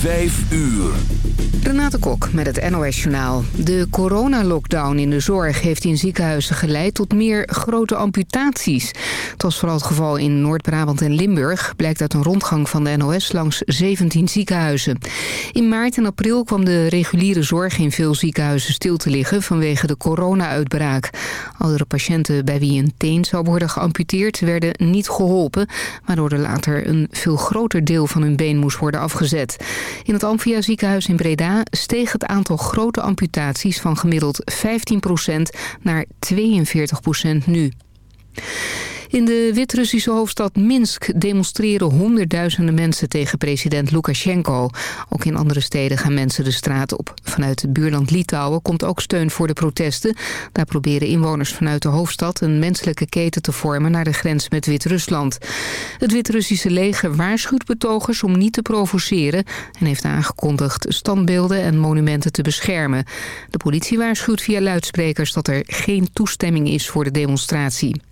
Vijf uur. Renate Kok met het NOS Journaal. De coronalockdown in de zorg heeft in ziekenhuizen geleid tot meer grote amputaties. Het was vooral het geval in Noord-Brabant en Limburg... blijkt uit een rondgang van de NOS langs 17 ziekenhuizen. In maart en april kwam de reguliere zorg in veel ziekenhuizen stil te liggen... vanwege de corona-uitbraak. Oudere patiënten bij wie een teen zou worden geamputeerd... werden niet geholpen, waardoor er later een veel groter deel van hun been moest worden afgezet. In het Amphia ziekenhuis in Breda steeg het aantal grote amputaties van gemiddeld 15% naar 42% nu. In de Wit-Russische hoofdstad Minsk demonstreren honderdduizenden mensen tegen president Lukashenko. Ook in andere steden gaan mensen de straat op. Vanuit het buurland Litouwen komt ook steun voor de protesten. Daar proberen inwoners vanuit de hoofdstad een menselijke keten te vormen naar de grens met Wit-Rusland. Het Wit-Russische leger waarschuwt betogers om niet te provoceren en heeft aangekondigd standbeelden en monumenten te beschermen. De politie waarschuwt via luidsprekers dat er geen toestemming is voor de demonstratie.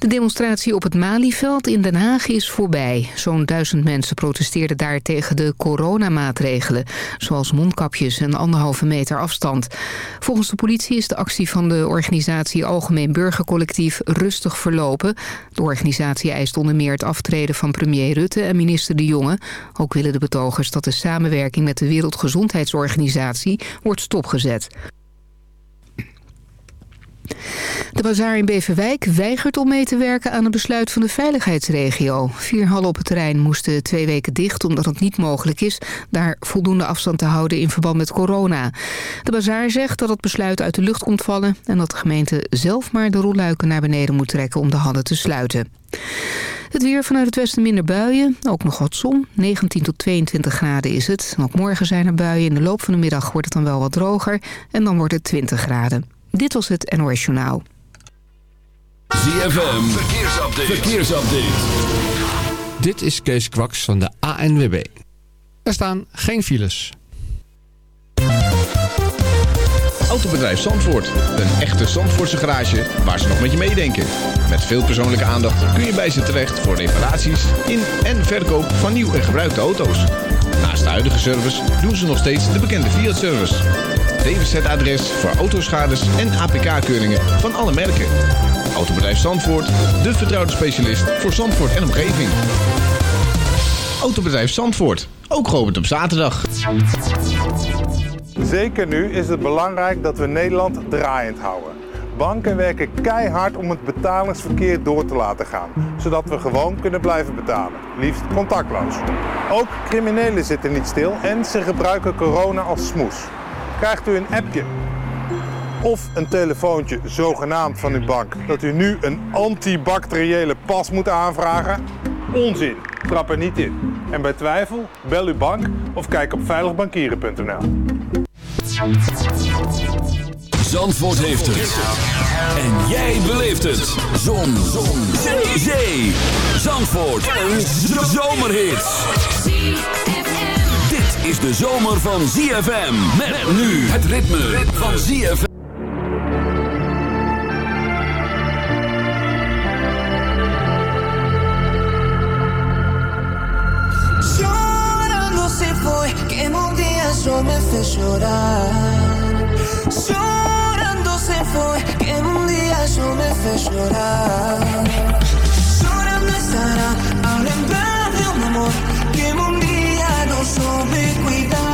De demonstratie op het Malieveld in Den Haag is voorbij. Zo'n duizend mensen protesteerden daar tegen de coronamaatregelen... zoals mondkapjes en anderhalve meter afstand. Volgens de politie is de actie van de organisatie Algemeen Burgercollectief rustig verlopen. De organisatie eist onder meer het aftreden van premier Rutte en minister De Jonge. Ook willen de betogers dat de samenwerking met de Wereldgezondheidsorganisatie wordt stopgezet. De bazaar in Beverwijk weigert om mee te werken aan een besluit van de veiligheidsregio. Vier hallen op het terrein moesten twee weken dicht omdat het niet mogelijk is daar voldoende afstand te houden in verband met corona. De bazaar zegt dat het besluit uit de lucht komt vallen en dat de gemeente zelf maar de rolluiken naar beneden moet trekken om de hallen te sluiten. Het weer vanuit het westen minder buien. Ook nog wat zon. 19 tot 22 graden is het. ook morgen zijn er buien. In de loop van de middag wordt het dan wel wat droger. En dan wordt het 20 graden. Dit was het NOS Journaal. ZFM, verkeersupdate. verkeersupdate. Dit is Kees Kwaks van de ANWB. Er staan geen files. Autobedrijf Zandvoort. Een echte Zandvoortse garage waar ze nog met je meedenken. Met veel persoonlijke aandacht kun je bij ze terecht voor reparaties in en verkoop van nieuw en gebruikte auto's. Naast de huidige service doen ze nog steeds de bekende Fiat-service. DWZ-adres voor autoschades en APK-keuringen van alle merken. Autobedrijf Zandvoort, de vertrouwde specialist voor Zandvoort en omgeving. Autobedrijf Zandvoort, ook geopend op zaterdag. Zeker nu is het belangrijk dat we Nederland draaiend houden. Banken werken keihard om het betalingsverkeer door te laten gaan, zodat we gewoon kunnen blijven betalen, liefst contactloos. Ook criminelen zitten niet stil en ze gebruiken corona als smoes. Krijgt u een appje of een telefoontje zogenaamd van uw bank dat u nu een antibacteriële pas moet aanvragen? Onzin, trap er niet in. En bij twijfel, bel uw bank of kijk op veiligbankieren.nl. Zandvoort heeft het. En jij beleeft het. Zon. Zon. Zee. Zandvoort. Een zomerhit is de zomer van ZFM. Met, met nu het ritme, ritme. van ZFM. Llorando se fue, que un día yo me fez llorar. Llorando se fue, que un día yo me fez llorar. Llorando estará, ahora en de un amor, que un día zo me cuida.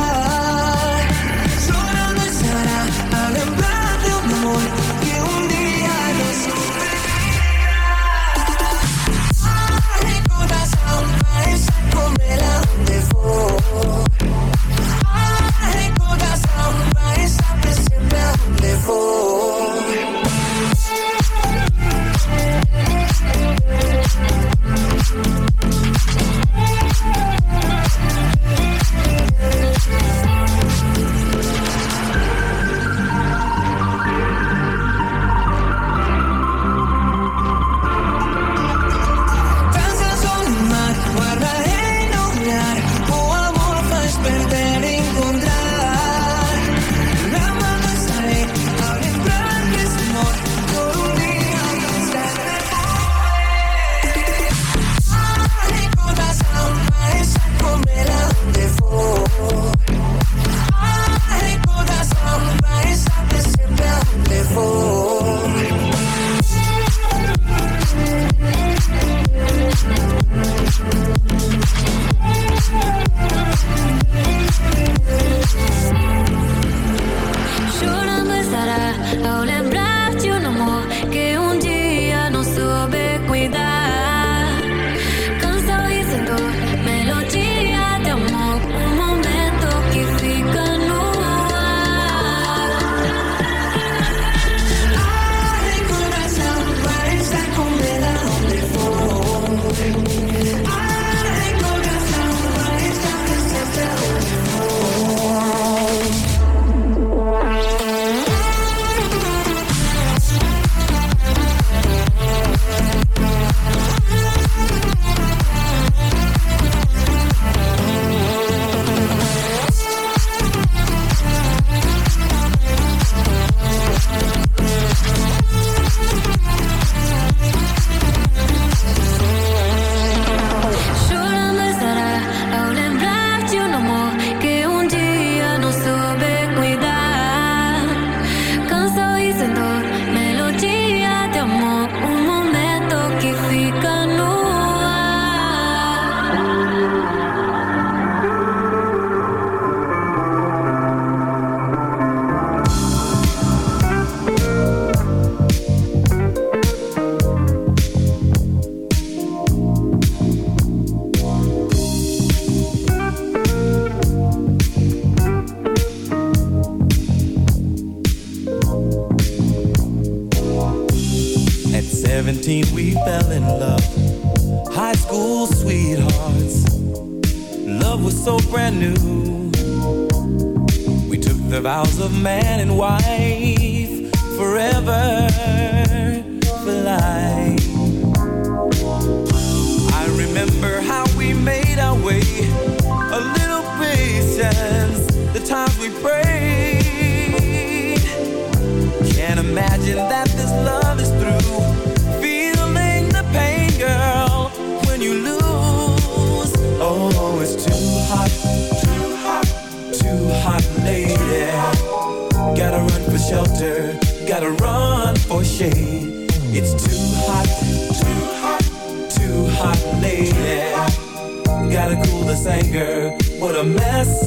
A mess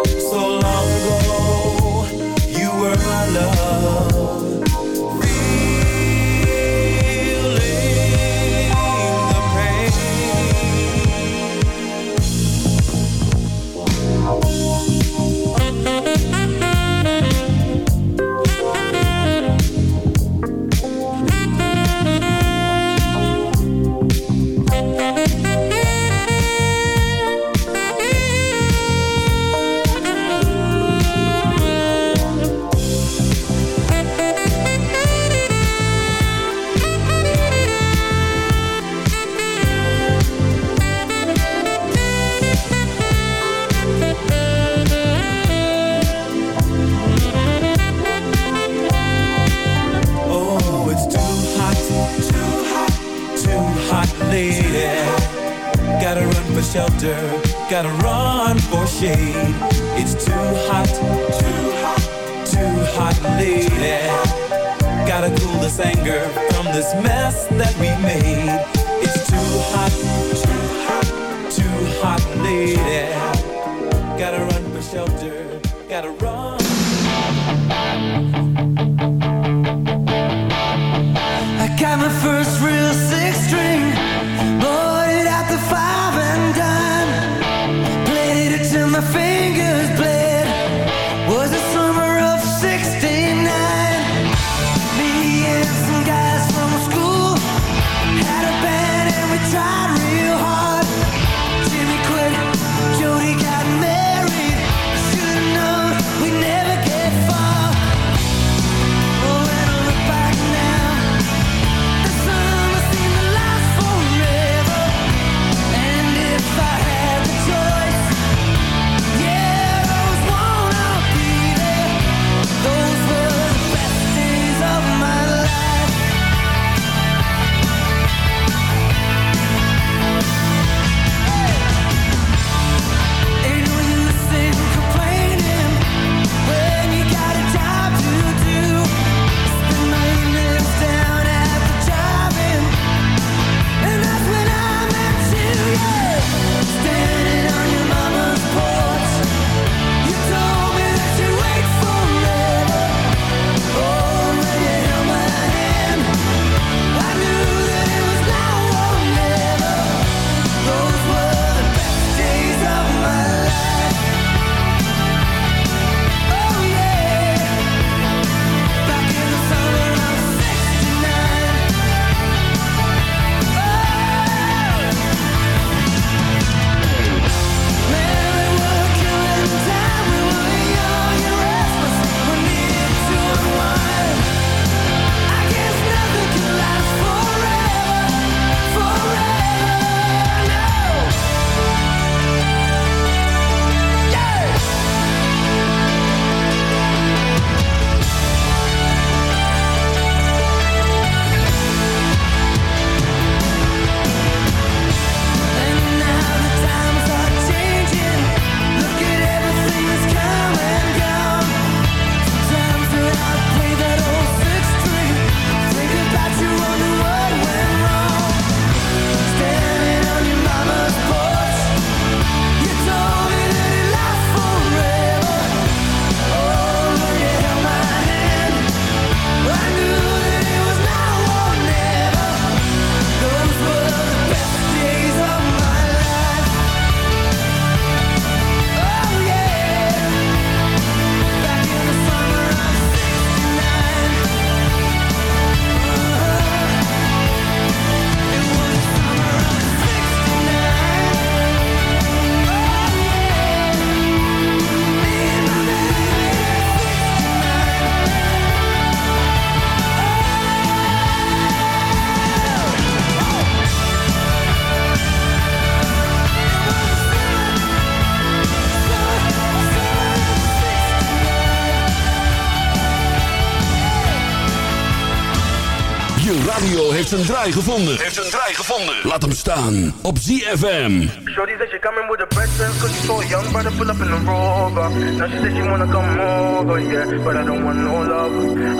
heeft zijn draai gevonden. Heeft zijn draai gevonden. Laat hem staan op ZFM. Shorty said she coming with a breakfast Cause she's so young, but to pull up in the rover Now she said she wanna come over, yeah But I don't want no love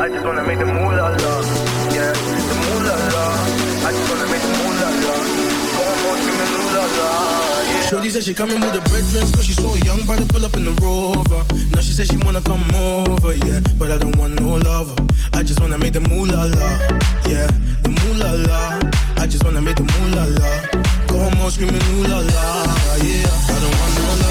I just wanna make the moolah la Yeah, the moolah la I just wanna make the moolah la Go on, go screaming moolah la yeah. Shorty said she coming with a bread dress Cause she's so young, but to pull up in the rover. Now she said she wanna come over, yeah But I don't want no lover. I just wanna make the moolah la Yeah, the moolah la. I just wanna make the moolah la. Go home all screaming ooh la la Yeah, I don't want no love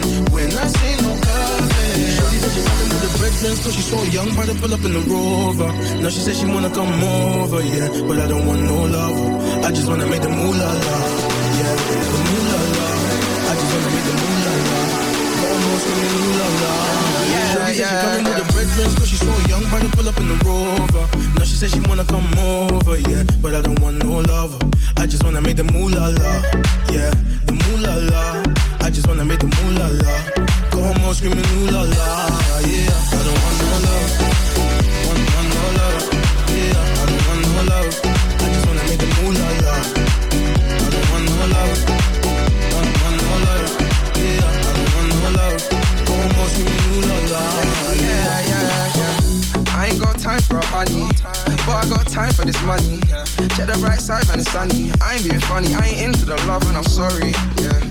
coming with the bread dress Cause she's so young, but to pull up in the rover. Now she said she wanna come over, yeah But I don't want no love. I just wanna make the moolah la Yeah, the moolah la I just wanna make the moolah la Almost the moolah la Yeah, said she coming with the bread dress Cause she's so young, but to pull up in the rover. Now she said she wanna come over, yeah But I don't want no love. I just wanna make the moolah la Yeah, the moolah la I just wanna make the moolah la Go home screaming ooh la la Yeah, I don't want no love. Want, want no love. Yeah, I don't want no love. I just wanna make the moolah la I don't want no love. Want, want no love. Yeah, I don't want no love. Go home screaming ooh la la Yeah, yeah, yeah. I ain't got time for a honey. But I got time for this money. Check the bright side when it's sunny. I ain't being funny, I ain't into the love and I'm sorry, yeah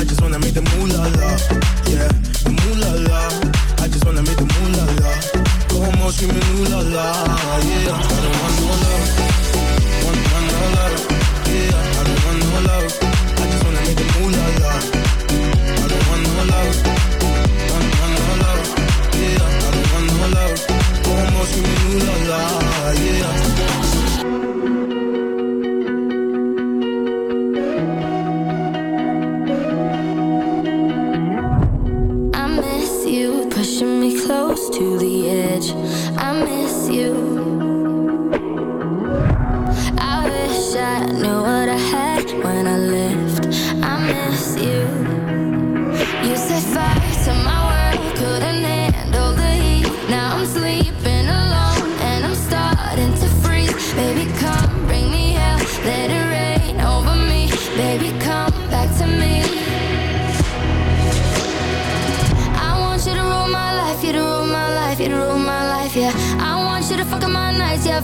I just wanna make the moolah la, yeah, the moolah la. I just wanna make the la. La yeah. I don't want love, want, yeah. I don't want no love. I just wanna make the moolah la. I don't want no yeah. La, yeah. Close to the edge. I miss you. I wish I knew what I had when I left. I miss you. You set fire to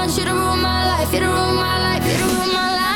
want you to rule my life, you to rule my life, you to rule my life.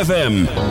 ZFM.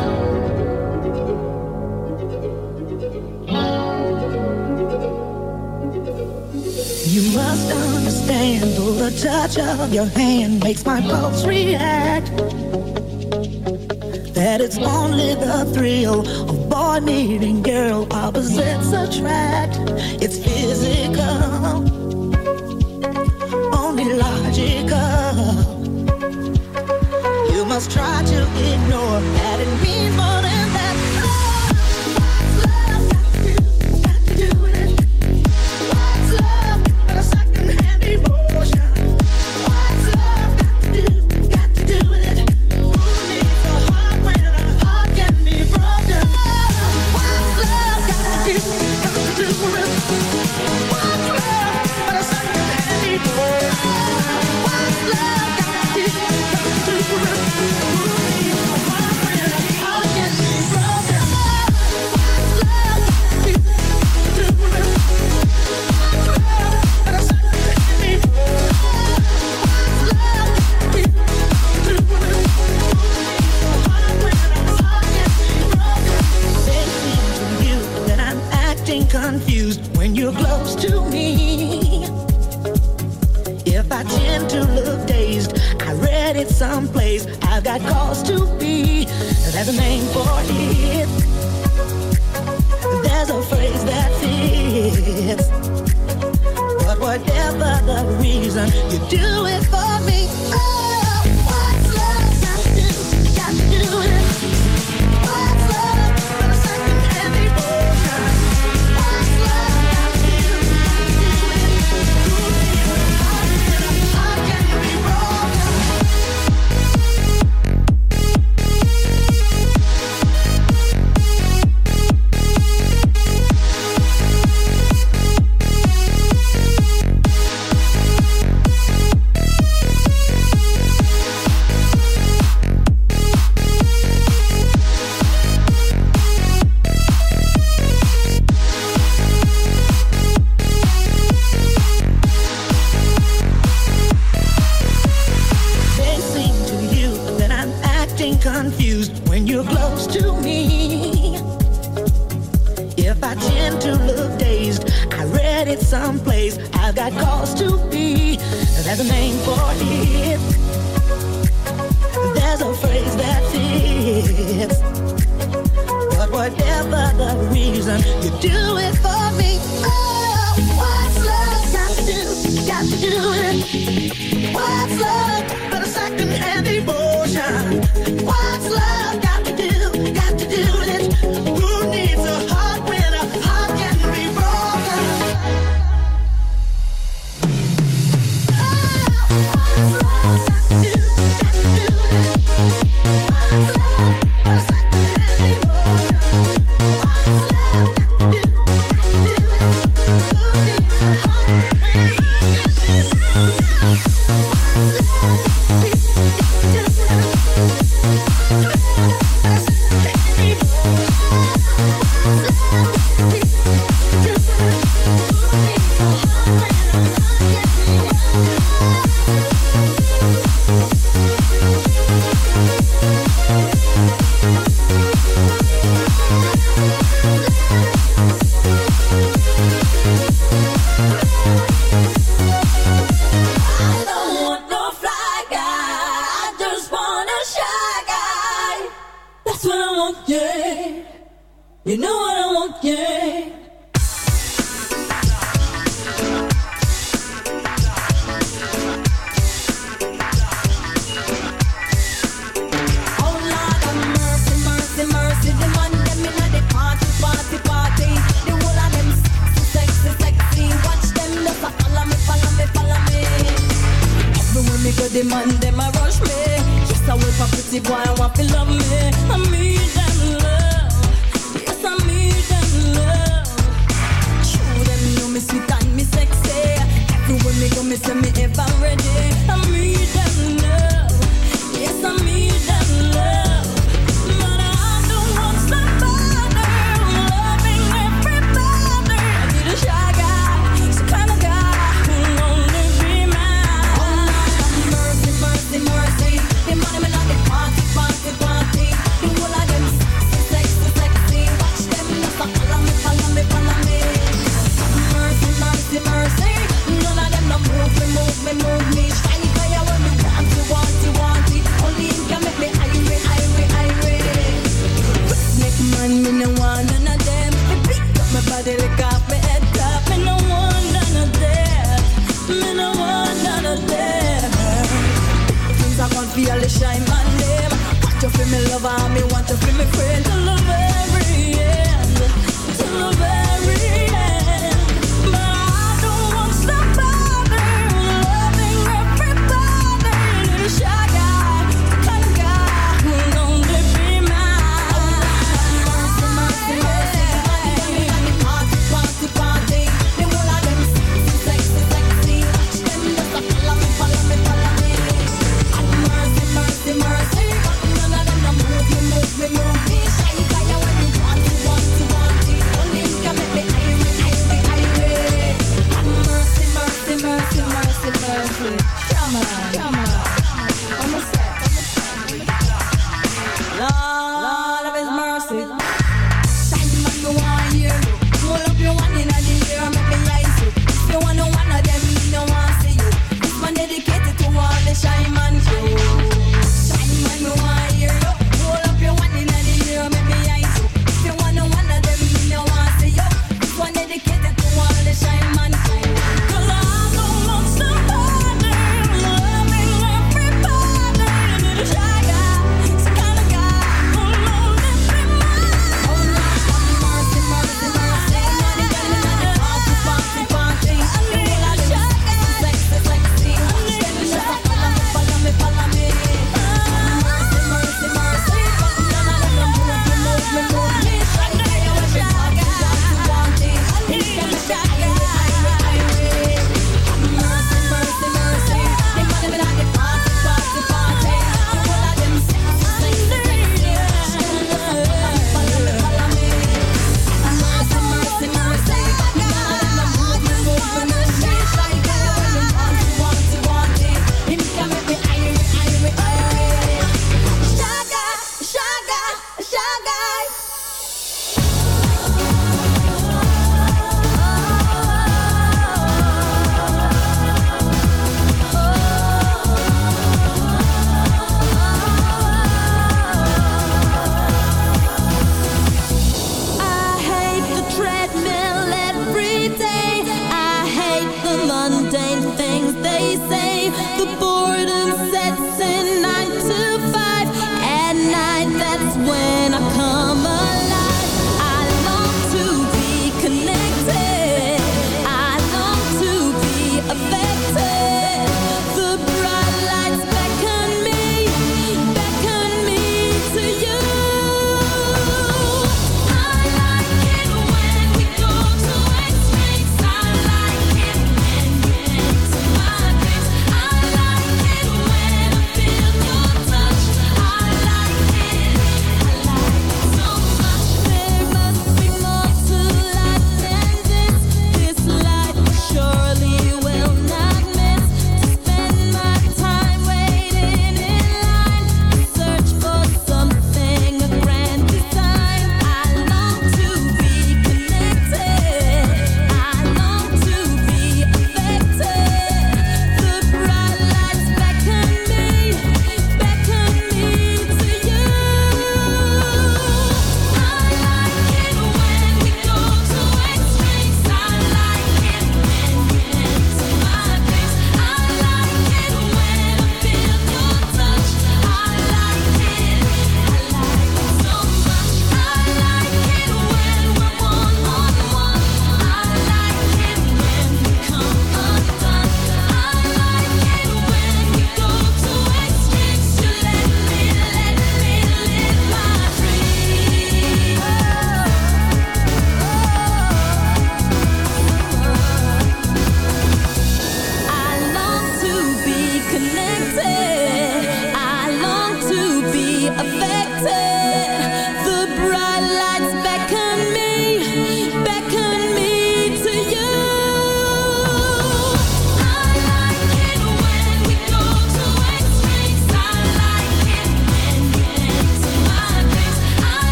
What's love but a second-hand emotion? What's love got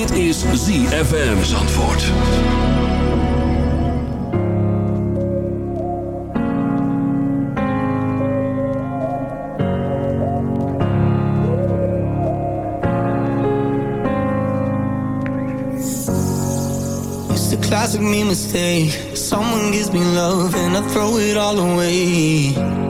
Dit is ZFM Zandvoort. classic me mistake Someone gives me love and I throw it all away.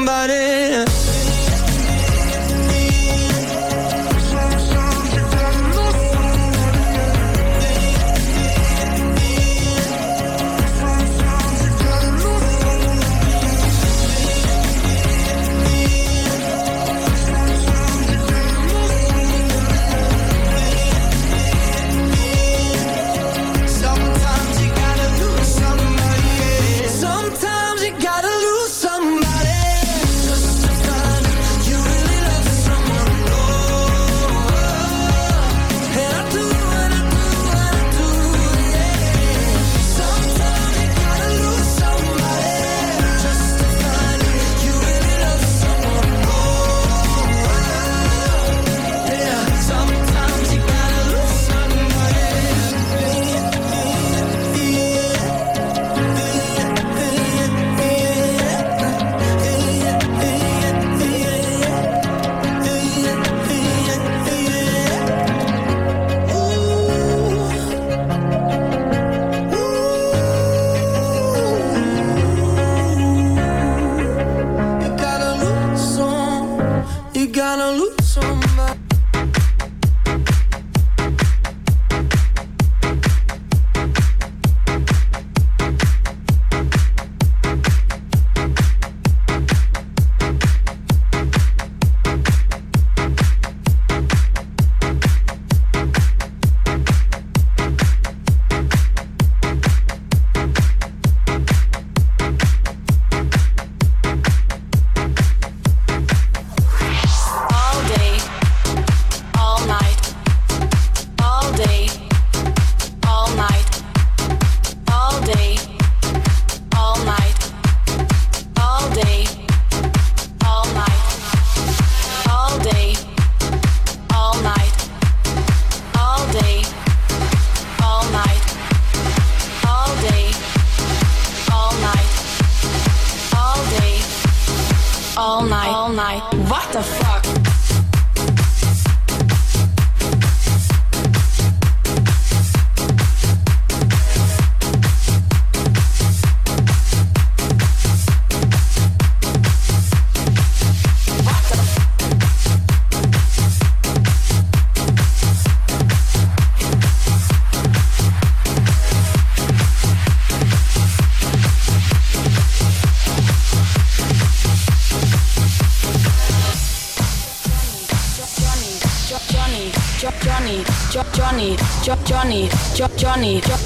somebody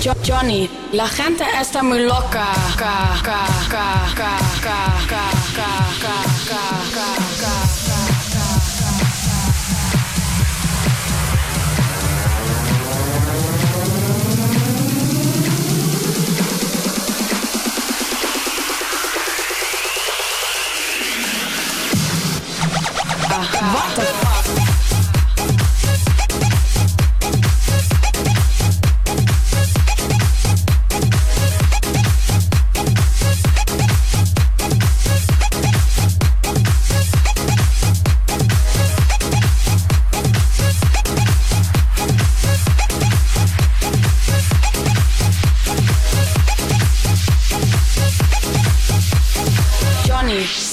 Jo Johnny, la gente está muy loca. Ka, ka, ka,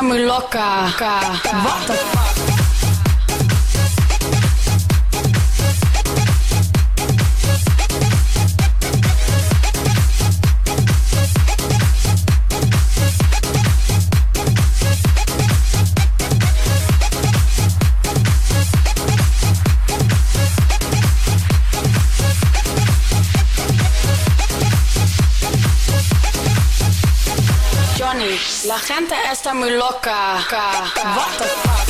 Esa loca. What the? La gente está muy loca. What?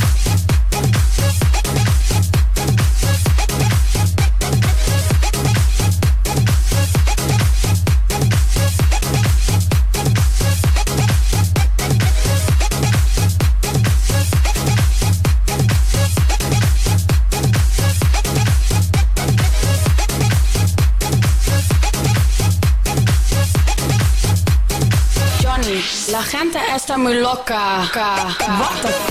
Marmulokka. What the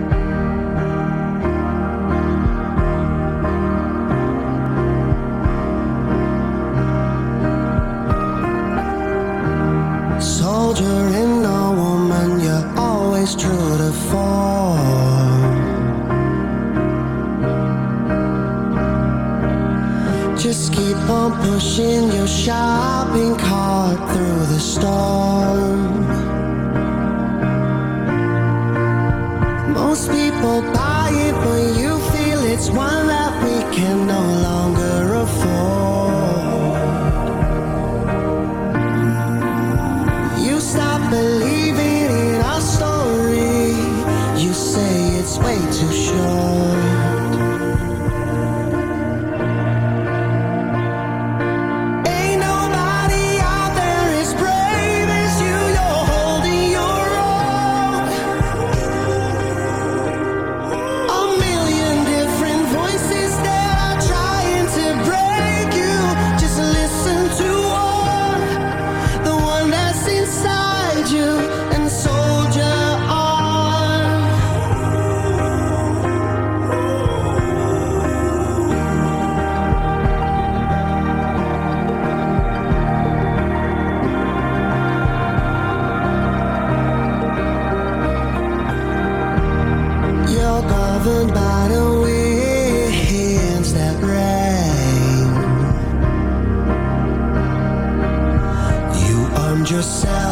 Yourself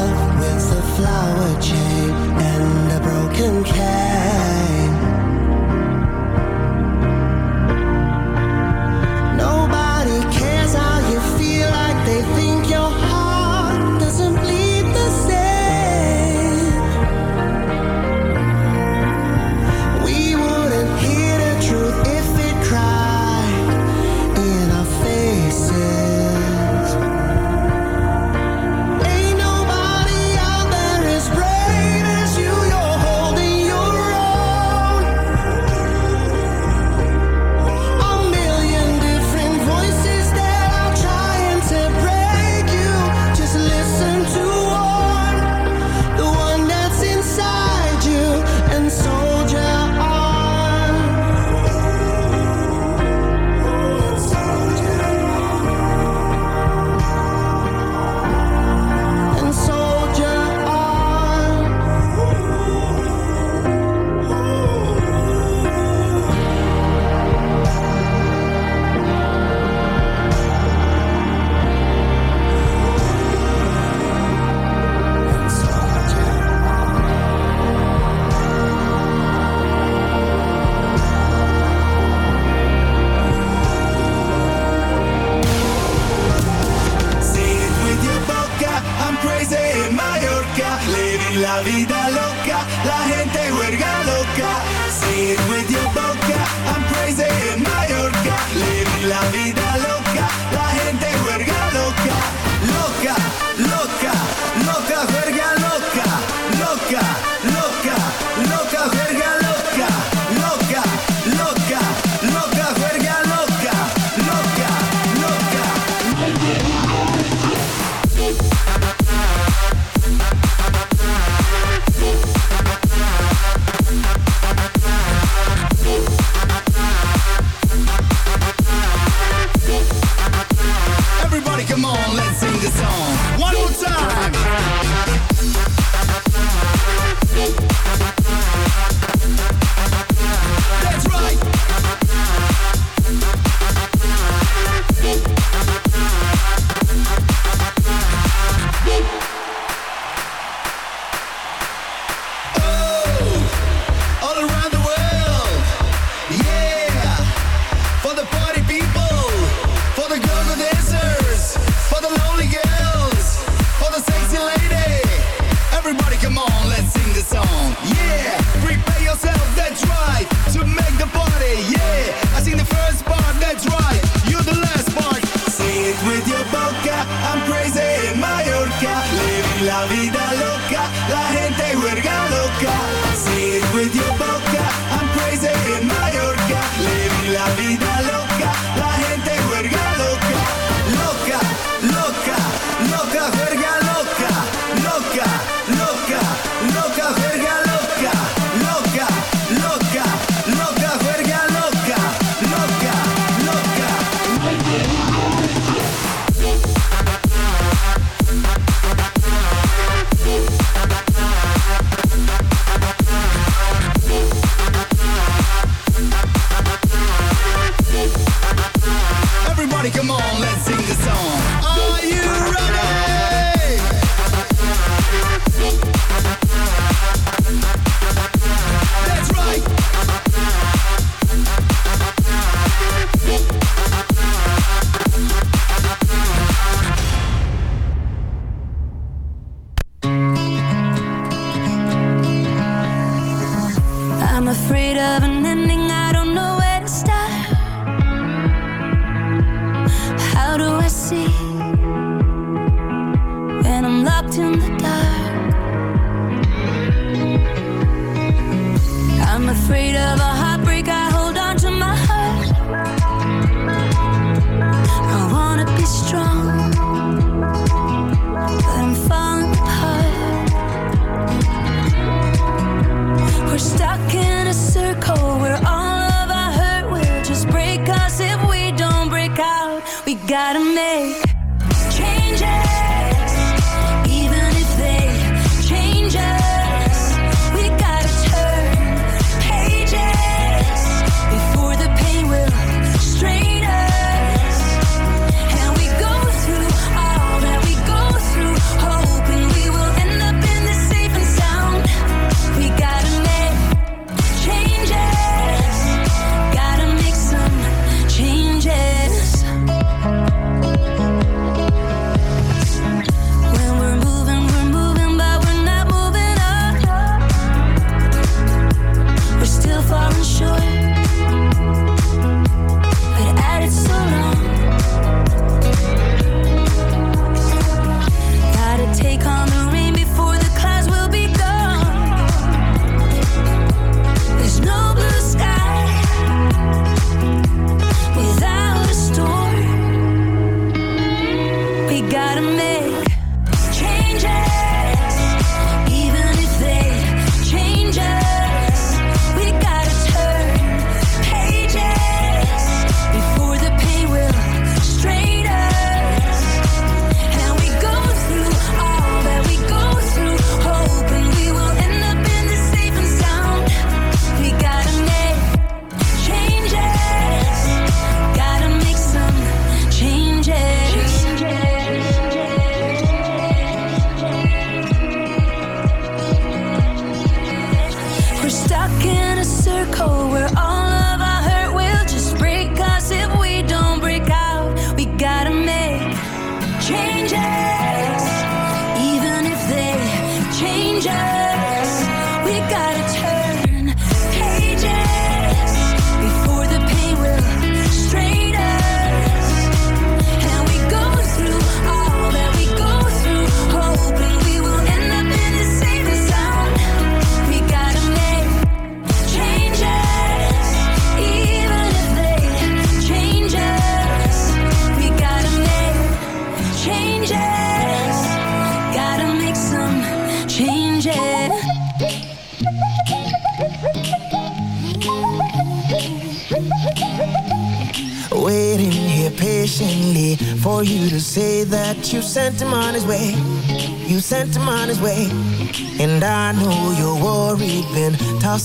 party, come on, let's sing the song. Are you ready?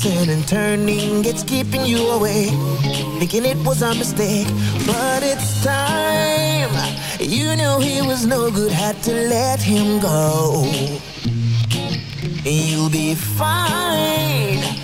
Tossing and turning, it's keeping you away. Thinking it was a mistake, but it's time. You knew he was no good, had to let him go. You'll be fine.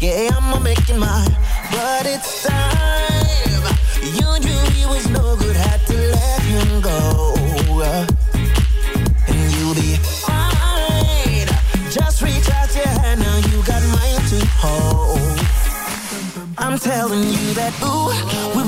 Yeah, I'ma make it mine. But it's time. You knew he was no good, had to let him go. And you'll be fine. Just reach out your hand, now you got mine to hold. I'm telling you that, ooh,